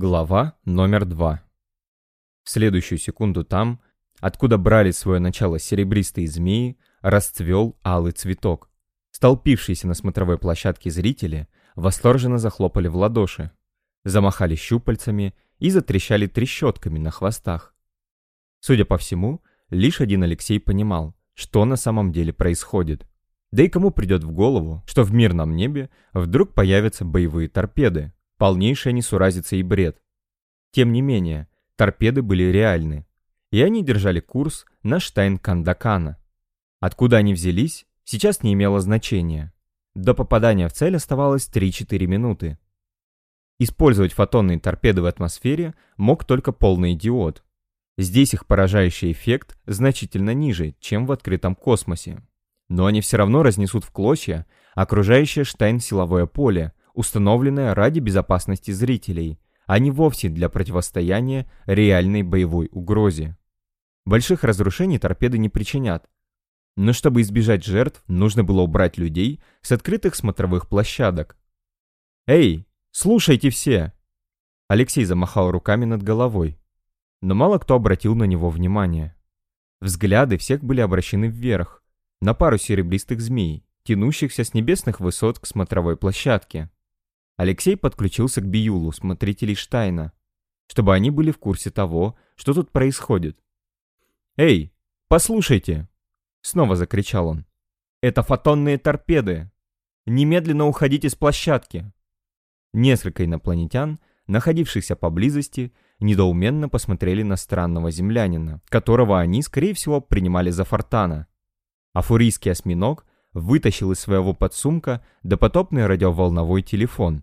Глава номер два. В следующую секунду там, откуда брали свое начало серебристые змеи, расцвел алый цветок. Столпившиеся на смотровой площадке зрители восторженно захлопали в ладоши, замахали щупальцами и затрещали трещотками на хвостах. Судя по всему, лишь один Алексей понимал, что на самом деле происходит. Да и кому придет в голову, что в мирном небе вдруг появятся боевые торпеды, полнейшая несуразица и бред. Тем не менее, торпеды были реальны, и они держали курс на Штайн-Кандакана. Откуда они взялись, сейчас не имело значения. До попадания в цель оставалось 3-4 минуты. Использовать фотонные торпеды в атмосфере мог только полный идиот. Здесь их поражающий эффект значительно ниже, чем в открытом космосе. Но они все равно разнесут в клочья окружающее Штайн силовое поле, установленная ради безопасности зрителей, а не вовсе для противостояния реальной боевой угрозе. Больших разрушений торпеды не причинят, но чтобы избежать жертв, нужно было убрать людей с открытых смотровых площадок. «Эй, слушайте все!» Алексей замахал руками над головой, но мало кто обратил на него внимание. Взгляды всех были обращены вверх, на пару серебристых змей, тянущихся с небесных высот к смотровой площадке. Алексей подключился к Биюлу, смотрителей Штайна, чтобы они были в курсе того, что тут происходит. «Эй, послушайте!» Снова закричал он. «Это фотонные торпеды! Немедленно уходите с площадки!» Несколько инопланетян, находившихся поблизости, недоуменно посмотрели на странного землянина, которого они, скорее всего, принимали за Фортана. Афурийский осьминог вытащил из своего подсумка допотопный радиоволновой телефон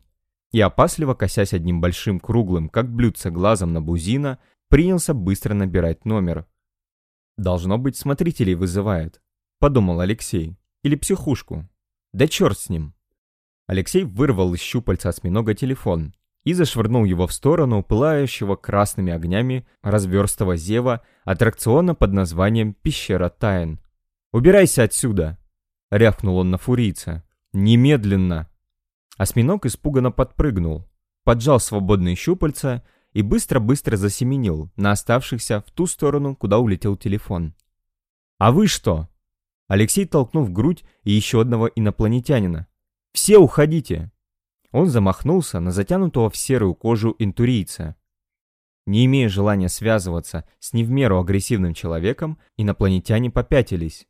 и, опасливо косясь одним большим круглым, как блюдце глазом на бузина, принялся быстро набирать номер. «Должно быть, смотрителей вызывает», — подумал Алексей. «Или психушку. Да черт с ним». Алексей вырвал из щупальца осьминога телефон и зашвырнул его в сторону пылающего красными огнями разверстого зева аттракциона под названием «Пещера тайн». «Убирайся отсюда!» — рявкнул он на фурийца. «Немедленно!» Осьминог испуганно подпрыгнул, поджал свободные щупальца и быстро-быстро засеменил на оставшихся в ту сторону, куда улетел телефон. «А вы что?» Алексей толкнул в грудь еще одного инопланетянина. «Все уходите!» Он замахнулся на затянутого в серую кожу интурийца. Не имея желания связываться с не в меру агрессивным человеком, инопланетяне попятились.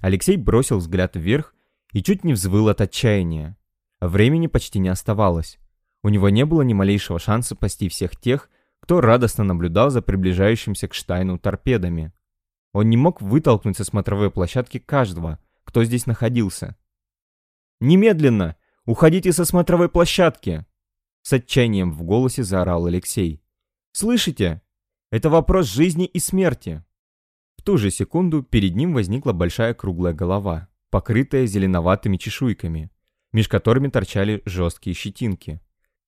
Алексей бросил взгляд вверх и чуть не взвыл от отчаяния. Времени почти не оставалось. У него не было ни малейшего шанса спасти всех тех, кто радостно наблюдал за приближающимся к Штайну торпедами. Он не мог вытолкнуть со смотровой площадки каждого, кто здесь находился. «Немедленно! Уходите со смотровой площадки!» С отчаянием в голосе заорал Алексей. «Слышите? Это вопрос жизни и смерти!» В ту же секунду перед ним возникла большая круглая голова, покрытая зеленоватыми чешуйками, меж которыми торчали жесткие щетинки.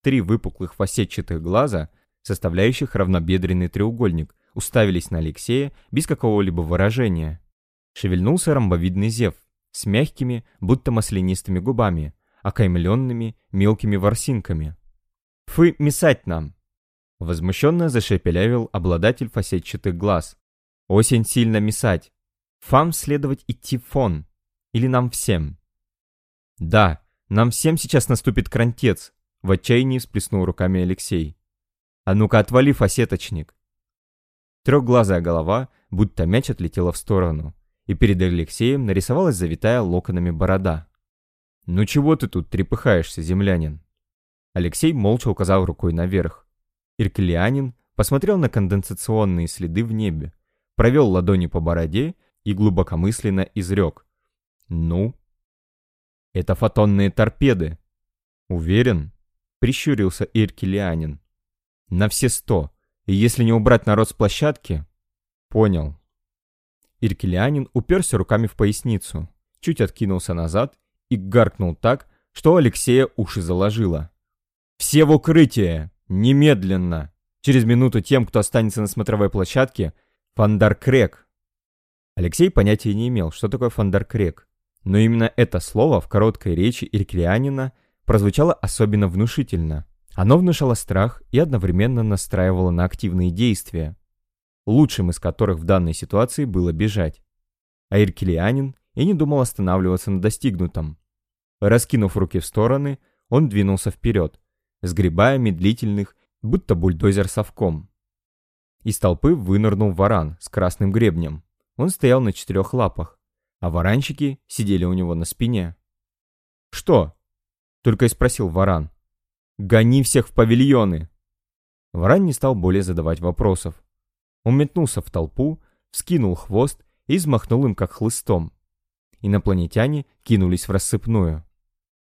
Три выпуклых фасетчатых глаза, составляющих равнобедренный треугольник, уставились на Алексея без какого-либо выражения. Шевельнулся ромбовидный зев с мягкими, будто маслянистыми губами, окаймленными мелкими ворсинками. «Фы, мисать нам!» Возмущенно зашепелявил обладатель фасетчатых глаз, Осень сильно мисать. Фам следовать идти фон. Или нам всем? Да, нам всем сейчас наступит крантец. В отчаянии всплеснул руками Алексей. А ну-ка отвали, фасеточник. Трехглазая голова, будто мяч отлетела в сторону, и перед Алексеем нарисовалась завитая локонами борода. «Ну чего ты тут трепыхаешься, землянин?» Алексей молча указал рукой наверх. Иркелианин посмотрел на конденсационные следы в небе, провел ладони по бороде и глубокомысленно изрек. «Ну?» «Это фотонные торпеды». «Уверен?» — прищурился Иркелианин. «На все сто. И если не убрать народ с площадки...» «Понял». Иркелианин уперся руками в поясницу, чуть откинулся назад и гаркнул так, что Алексея уши заложило. «Все в укрытие! Немедленно! Через минуту тем, кто останется на смотровой площадке, Фандаркрек. Алексей понятия не имел, что такое фандаркрек. Но именно это слово в короткой речи Иркрианина прозвучало особенно внушительно. Оно внушало страх и одновременно настраивало на активные действия, лучшим из которых в данной ситуации было бежать. А Иркелианин и не думал останавливаться на достигнутом. Раскинув руки в стороны, он двинулся вперед, сгребая медлительных, будто бульдозер совком. Из толпы вынырнул варан с красным гребнем. Он стоял на четырех лапах, а варанчики сидели у него на спине. «Что?» — только и спросил варан. «Гони всех в павильоны!» Варан не стал более задавать вопросов. Он метнулся в толпу, вскинул хвост и взмахнул им как хлыстом. Инопланетяне кинулись в рассыпную.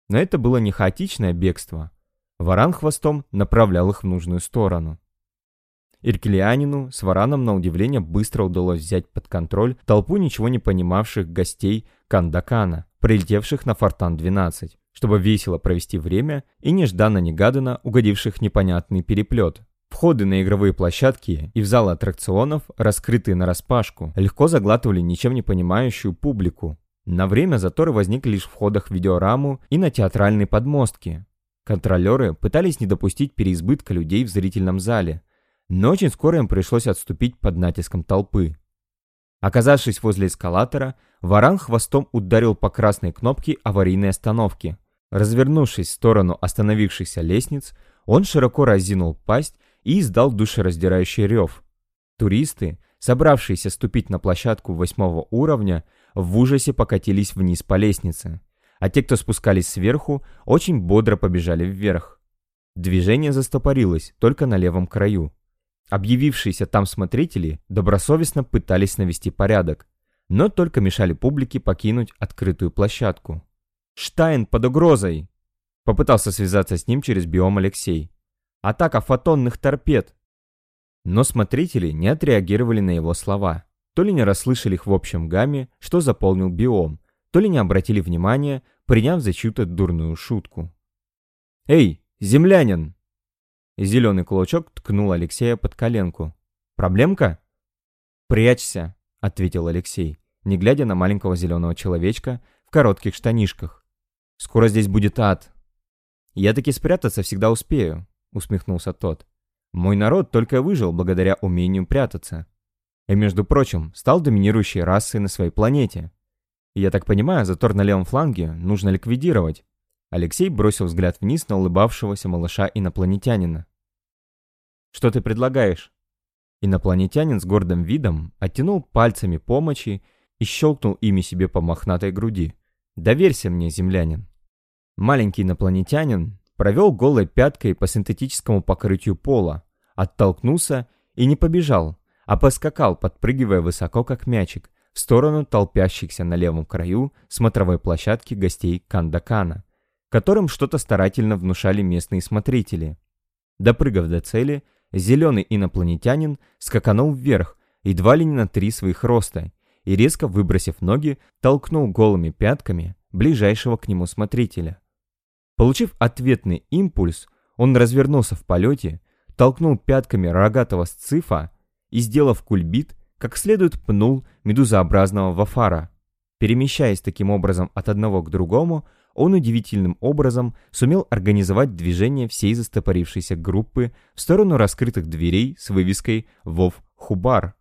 Но это было не хаотичное бегство. Варан хвостом направлял их в нужную сторону. Иркелианину с Вараном на удивление быстро удалось взять под контроль толпу ничего не понимавших гостей Кандакана, прилетевших на Фортан-12, чтобы весело провести время и нежданно-негаданно угодивших в непонятный переплет. Входы на игровые площадки и в залы аттракционов, раскрытые нараспашку, легко заглатывали ничем не понимающую публику. На время заторы возникли лишь в входах в видеораму и на театральной подмостке. Контролеры пытались не допустить переизбытка людей в зрительном зале, но очень скоро им пришлось отступить под натиском толпы. Оказавшись возле эскалатора, Варан хвостом ударил по красной кнопке аварийной остановки. Развернувшись в сторону остановившихся лестниц, он широко разинул пасть и издал душераздирающий рев. Туристы, собравшиеся ступить на площадку восьмого уровня, в ужасе покатились вниз по лестнице, а те, кто спускались сверху, очень бодро побежали вверх. Движение застопорилось только на левом краю. Объявившиеся там смотрители добросовестно пытались навести порядок, но только мешали публике покинуть открытую площадку. «Штайн под угрозой!» Попытался связаться с ним через биом Алексей. Атака фотонных торпед!» Но смотрители не отреагировали на его слова. То ли не расслышали их в общем гамме, что заполнил биом, то ли не обратили внимания, приняв за чью-то дурную шутку. «Эй, землянин!» Зеленый кулачок ткнул Алексея под коленку. «Проблемка?» «Прячься», — ответил Алексей, не глядя на маленького зеленого человечка в коротких штанишках. «Скоро здесь будет ад». «Я таки спрятаться всегда успею усмехнулся тот. Мой народ только выжил благодаря умению прятаться. И, между прочим, стал доминирующей расой на своей планете. я так понимаю, затор на левом фланге нужно ликвидировать. Алексей бросил взгляд вниз на улыбавшегося малыша-инопланетянина. «Что ты предлагаешь?» Инопланетянин с гордым видом оттянул пальцами помощи и щелкнул ими себе по мохнатой груди. «Доверься мне, землянин». Маленький инопланетянин провел голой пяткой по синтетическому покрытию пола, оттолкнулся и не побежал, а поскакал, подпрыгивая высоко, как мячик, в сторону толпящихся на левом краю смотровой площадки гостей Кандакана, которым что-то старательно внушали местные смотрители. Допрыгав до цели, зеленый инопланетянин скаканул вверх, едва ли не на три своих роста, и резко выбросив ноги, толкнул голыми пятками ближайшего к нему смотрителя. Получив ответный импульс, он развернулся в полете, толкнул пятками рогатого сцифа и, сделав кульбит, как следует пнул медузообразного вафара. Перемещаясь таким образом от одного к другому, он удивительным образом сумел организовать движение всей застопорившейся группы в сторону раскрытых дверей с вывеской «Вов Хубар».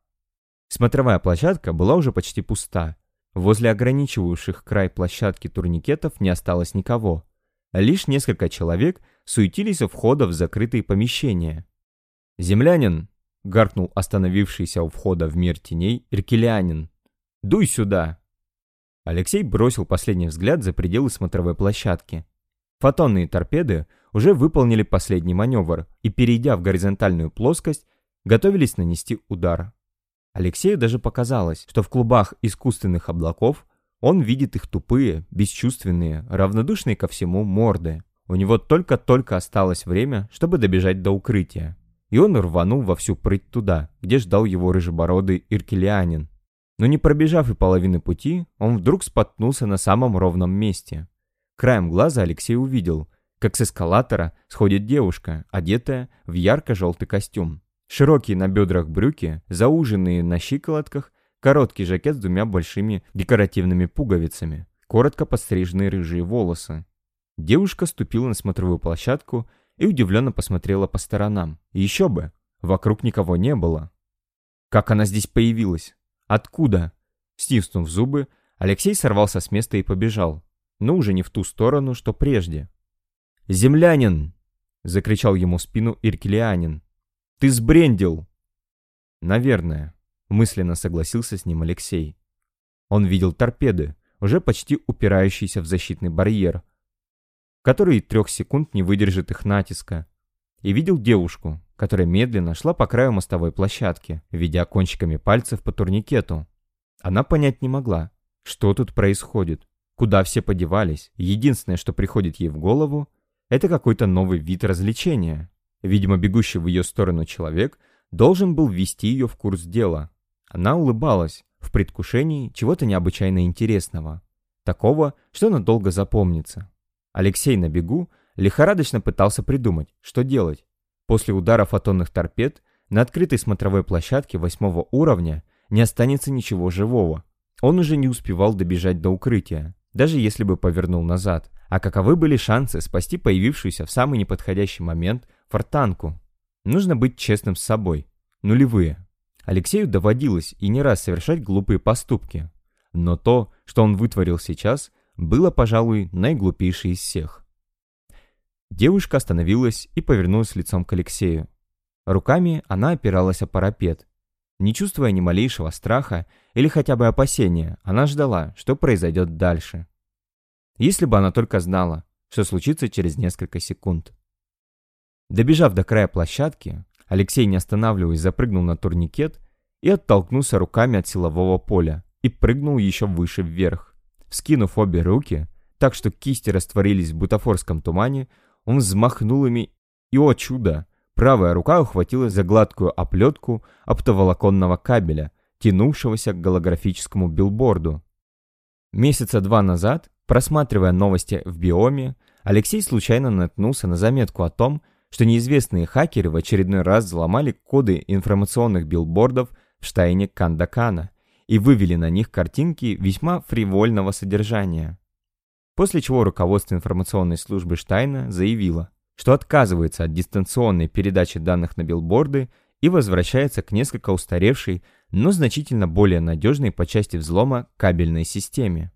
Смотровая площадка была уже почти пуста. Возле ограничивающих край площадки турникетов не осталось никого. Лишь несколько человек суетились у входа в закрытые помещения. «Землянин!» — гаркнул остановившийся у входа в мир теней Иркелянин. «Дуй сюда!» Алексей бросил последний взгляд за пределы смотровой площадки. Фотонные торпеды уже выполнили последний маневр и, перейдя в горизонтальную плоскость, готовились нанести удар. Алексею даже показалось, что в клубах искусственных облаков он видит их тупые, бесчувственные, равнодушные ко всему морды. У него только-только осталось время, чтобы добежать до укрытия. И он рванул во всю прыть туда, где ждал его рыжебородый иркелианин. Но не пробежав и половины пути, он вдруг споткнулся на самом ровном месте. Краем глаза Алексей увидел, как с эскалатора сходит девушка, одетая в ярко-желтый костюм. Широкие на бедрах брюки, зауженные на щиколотках Короткий жакет с двумя большими декоративными пуговицами, коротко подстриженные рыжие волосы. Девушка ступила на смотровую площадку, и удивленно посмотрела по сторонам. Еще бы, вокруг никого не было. Как она здесь появилась? Откуда? Стиснув зубы, Алексей сорвался с места и побежал, но уже не в ту сторону, что прежде. «Землянин!» — закричал ему в спину Иркелианин. «Ты сбрендил!» «Наверное», — мысленно согласился с ним Алексей. Он видел торпеды, уже почти упирающиеся в защитный барьер, который трех секунд не выдержит их натиска, и видел девушку, которая медленно шла по краю мостовой площадки, ведя кончиками пальцев по турникету. Она понять не могла, что тут происходит, куда все подевались. Единственное, что приходит ей в голову, это какой-то новый вид развлечения. Видимо, бегущий в ее сторону человек должен был ввести ее в курс дела. Она улыбалась, в предвкушении чего-то необычайно интересного. Такого, что надолго запомнится. Алексей на бегу лихорадочно пытался придумать, что делать. После удара фотонных торпед на открытой смотровой площадке восьмого уровня не останется ничего живого. Он уже не успевал добежать до укрытия, даже если бы повернул назад. А каковы были шансы спасти появившуюся в самый неподходящий момент фортанку? Нужно быть честным с собой. Нулевые. Алексею доводилось и не раз совершать глупые поступки. Но то, что он вытворил сейчас, было, пожалуй, наиглупейшее из всех. Девушка остановилась и повернулась лицом к Алексею. Руками она опиралась о парапет. Не чувствуя ни малейшего страха или хотя бы опасения, она ждала, что произойдет дальше. Если бы она только знала, что случится через несколько секунд. Добежав до края площадки, Алексей, не останавливаясь, запрыгнул на турникет и оттолкнулся руками от силового поля и прыгнул еще выше вверх. Вскинув обе руки, так что кисти растворились в бутафорском тумане, он взмахнул ими, и, о чудо, правая рука ухватилась за гладкую оплетку оптоволоконного кабеля, тянувшегося к голографическому билборду. Месяца два назад, просматривая новости в биоме, Алексей случайно наткнулся на заметку о том, что неизвестные хакеры в очередной раз взломали коды информационных билбордов в штайне Кандакана и вывели на них картинки весьма фривольного содержания. После чего руководство информационной службы Штайна заявило, что отказывается от дистанционной передачи данных на билборды и возвращается к несколько устаревшей, но значительно более надежной по части взлома кабельной системе.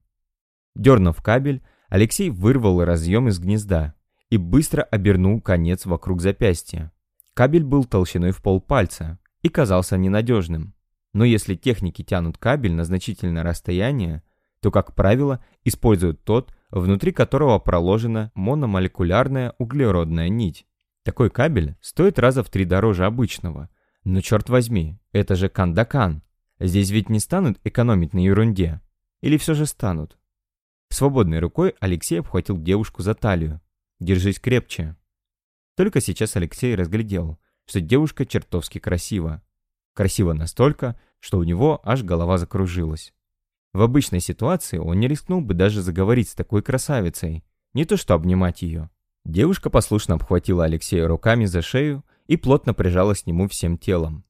Дернув кабель, Алексей вырвал разъем из гнезда и быстро обернул конец вокруг запястья. Кабель был толщиной в полпальца и казался ненадежным. Но если техники тянут кабель на значительное расстояние, то, как правило, используют тот, внутри которого проложена мономолекулярная углеродная нить. Такой кабель стоит раза в три дороже обычного. Но черт возьми, это же кандакан. Здесь ведь не станут экономить на ерунде. Или все же станут? Свободной рукой Алексей обхватил девушку за талию Держись крепче. Только сейчас Алексей разглядел, что девушка чертовски красива. Красиво настолько, что у него аж голова закружилась. В обычной ситуации он не рискнул бы даже заговорить с такой красавицей, не то что обнимать ее. Девушка послушно обхватила Алексея руками за шею и плотно прижалась к нему всем телом.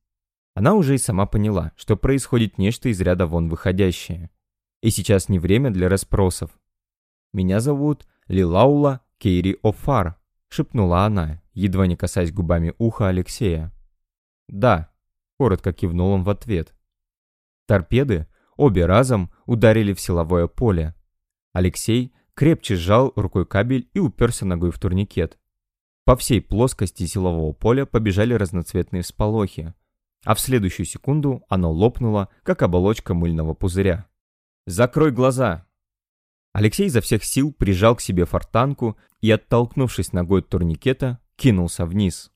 Она уже и сама поняла, что происходит нечто из ряда вон выходящее. И сейчас не время для расспросов. «Меня зовут Лилаула Кейри О'Фар», — шепнула она, едва не касаясь губами уха Алексея. «Да», — коротко кивнул он в ответ. Торпеды обе разом ударили в силовое поле. Алексей крепче сжал рукой кабель и уперся ногой в турникет. По всей плоскости силового поля побежали разноцветные всполохи, а в следующую секунду оно лопнуло, как оболочка мыльного пузыря. «Закрой глаза!» Алексей изо всех сил прижал к себе фортанку и, оттолкнувшись ногой от турникета, кинулся вниз.